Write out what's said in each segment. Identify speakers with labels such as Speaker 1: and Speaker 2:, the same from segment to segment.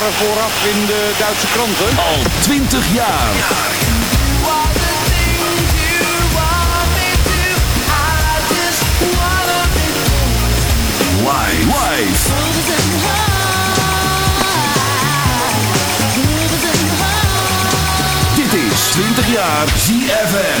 Speaker 1: waren vooraf in de Duitse kranten. Al 20 jaar. Dit is 20 jaar ZFM.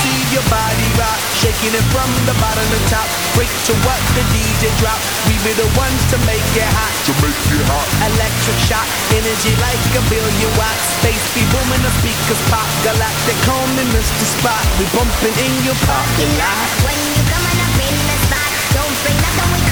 Speaker 1: see your body rock, shaking it from the bottom to top. Break to what the DJ drop. We be the ones to make it hot, to make it hot. Electric shock, energy like a billion watts. Space be booming, the speakers pop. Galactic home and Mr. Spot. We bumping in your parking lot. When you coming up in the spot, don't bring nothing. We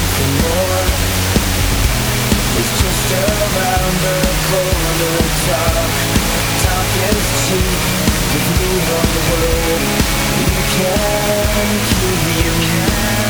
Speaker 2: Some is
Speaker 3: just around the corner. Talk,
Speaker 2: talk is cheap. Give me your. You can keep. You
Speaker 4: can.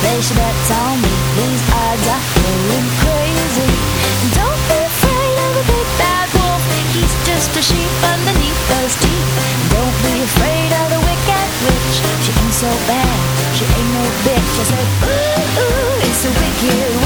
Speaker 5: place your bets on me. These odds are going crazy. And don't be afraid of the big bad wolf. He's just a sheep underneath those teeth. And don't be afraid of the wicked witch. She ain't so bad, she ain't no bitch. I said, ooh, ooh, it's a wicked, wicked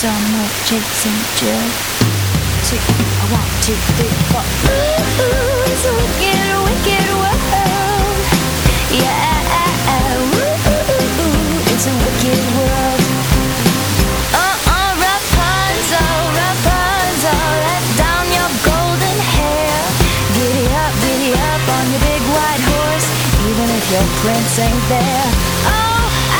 Speaker 5: Is somewhere chasing Jill. Two, one, two, three, four. Ooh, it's a wicked, wicked world. Yeah, ooh, it's a wicked world. Uh-uh, Rapunzel, Rapunzel, let down your golden hair. Giddy up, giddy up on your big white horse, even if your prince ain't there. Oh,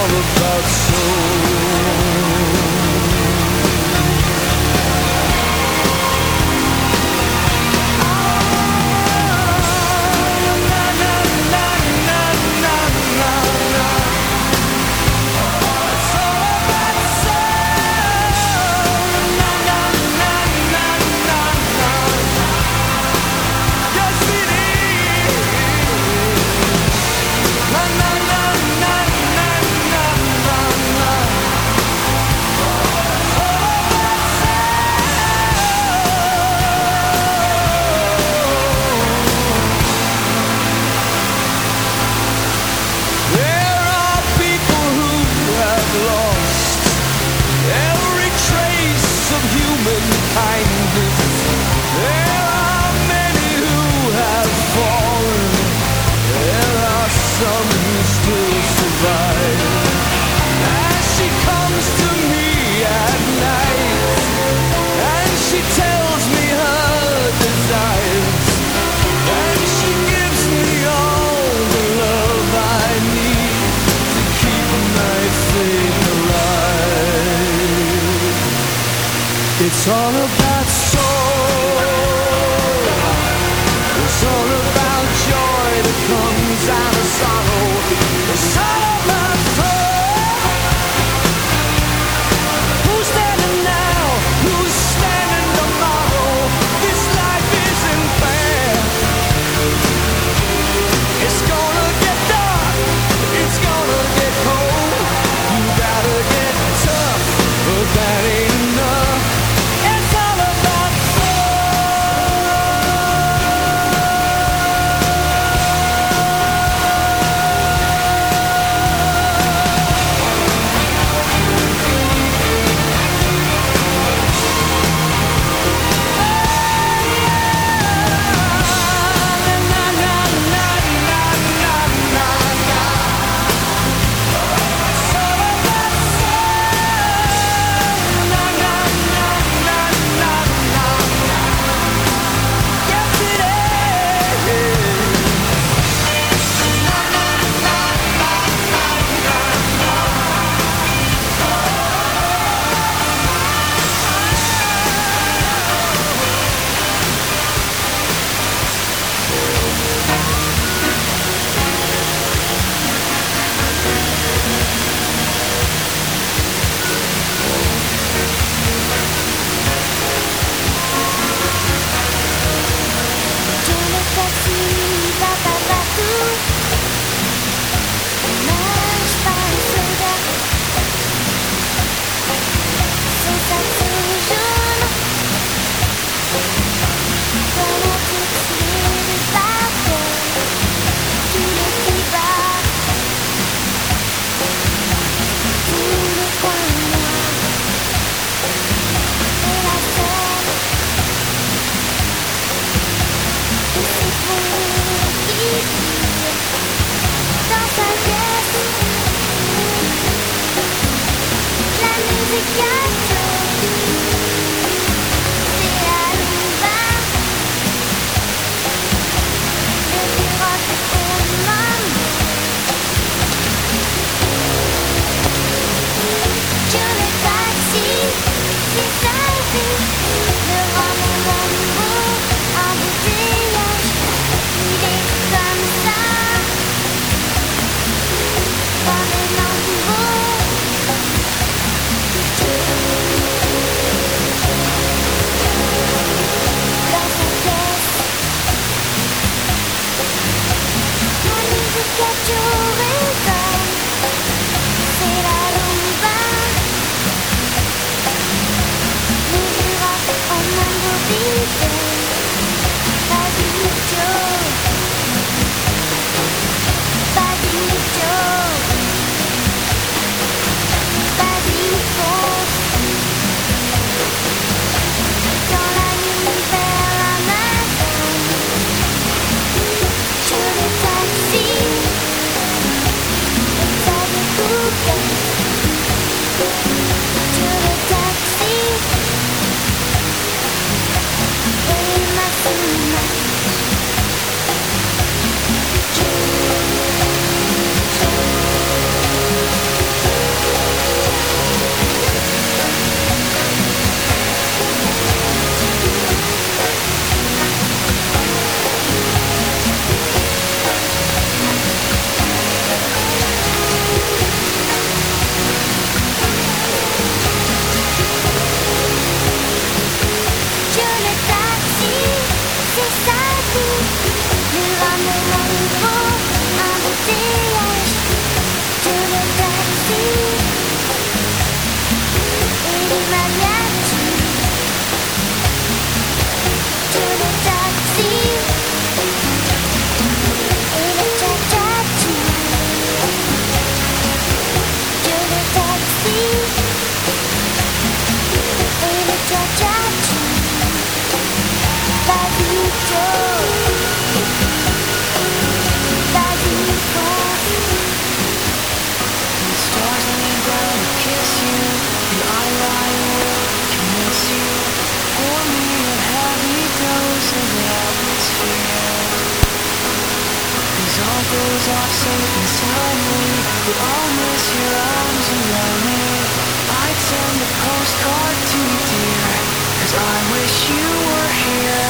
Speaker 1: all about soul.
Speaker 6: I wish you were here.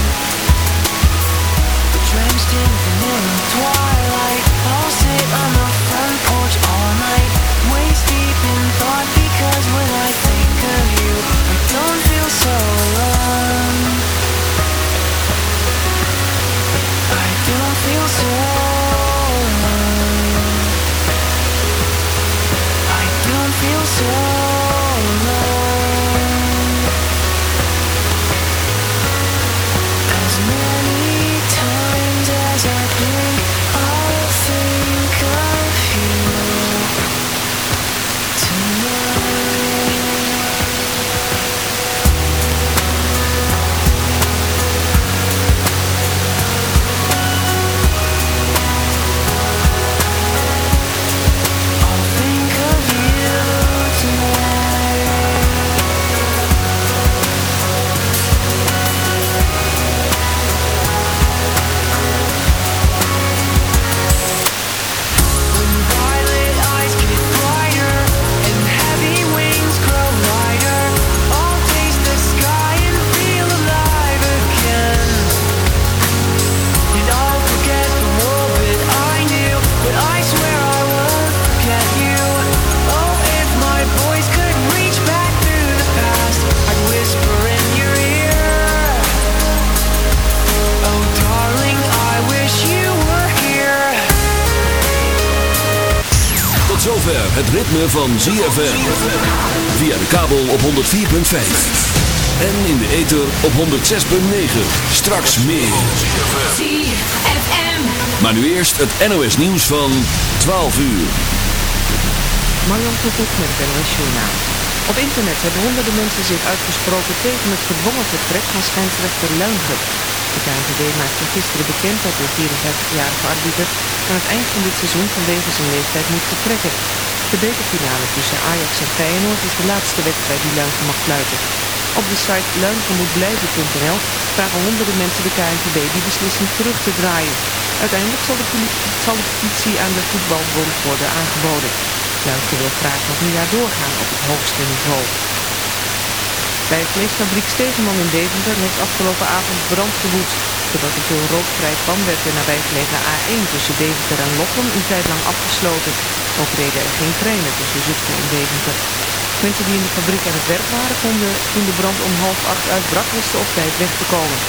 Speaker 6: Drenched in vanilla twilight, I'll sit on the front porch all night, waist deep in
Speaker 4: van ZFM. Via de kabel op 104.5. En in de ether op 106.9. Straks meer.
Speaker 7: ZFM.
Speaker 4: Maar nu eerst het NOS nieuws van 12 uur.
Speaker 8: Marjan Koekoek met het NOS Journaal. Op internet hebben honderden mensen zich uitgesproken tegen het gedwongen vertrek van scheidsrechter Luindrup. De KNVB maakte gisteren bekend dat de 54-jarige arbiter aan het eind van dit seizoen vanwege zijn leeftijd moet vertrekken. De bekerfinale tussen Ajax en Feyenoord is de laatste wedstrijd die Luindrup mag fluiten. Op de site luindremoetblijven.nl vragen honderden mensen de KNVB die beslissing terug te draaien. Uiteindelijk zal de, petitie aan de voetbalbond worden aangeboden. Luister wil graag nog een jaar doorgaan op het hoogste niveau. Bij vleesfabriek Stegeman in Deventer heeft afgelopen avond brand gewoed. Doordat er veel rook vrij kwam werd de nabijgelegen A1 tussen Deventer en Lochem een tijd lang afgesloten. Ook reden er geen treinen tussen Zutphen en Deventer. Mensen die in de fabriek aan het werk waren konden toen de brand om half acht uitbrak wisten op tijd weg te komen.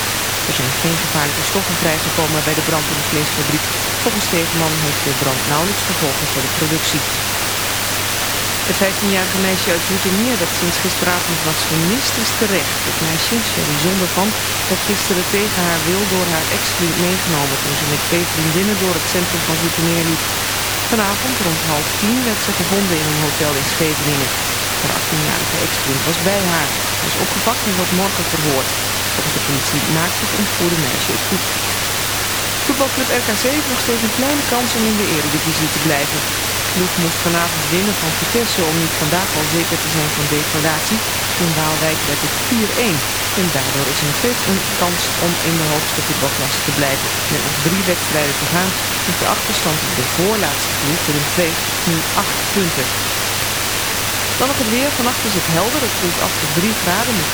Speaker 8: Er zijn geen gevaarlijke stoffen vrijgekomen bij de brand in de vleesfabriek. Volgens Stegeman heeft de brand nauwelijks gevolgen voor de productie. Het 15-jarige meisje uit Zoetermeer dat sinds gisteravond was vermist is terecht. Het meisje, Sherry Zondervan, werd gisteren tegen haar wil door haar ex-vriend meegenomen toen ze met twee vriendinnen door het centrum van Zoetermeer liep. Vanavond rond half tien werd ze gevonden in een hotel in Scheveningen. Haar 18-jarige ex-vriend was bij haar. Hij is opgepakt en wordt morgen verhoord. Volgens de politie maakt het ontvoerde meisje het goed. Voetbalclub RKC heeft nog steeds een kleine kans om in de eredivisie te blijven. Ploeg moest vanavond winnen van Vitesse om niet vandaag al zeker te zijn van degradatie. In Waalwijk werd het 4-1. En daardoor is er nog steeds een kans om in de hoogste voetbalklasse te blijven. Met nog drie wedstrijden te gaan is de achterstand op de voorlaatste ploeg, Willem 2, nu 8 punten. Dan nog het weer. Vannacht is het helder. Het koelt af tot 3 graden met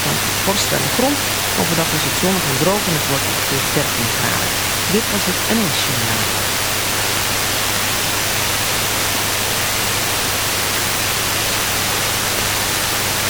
Speaker 8: kans aan de grond. Overdag is het zonnig en droog en het wordt ongeveer 13 graden. Dit was het NOS Journaal.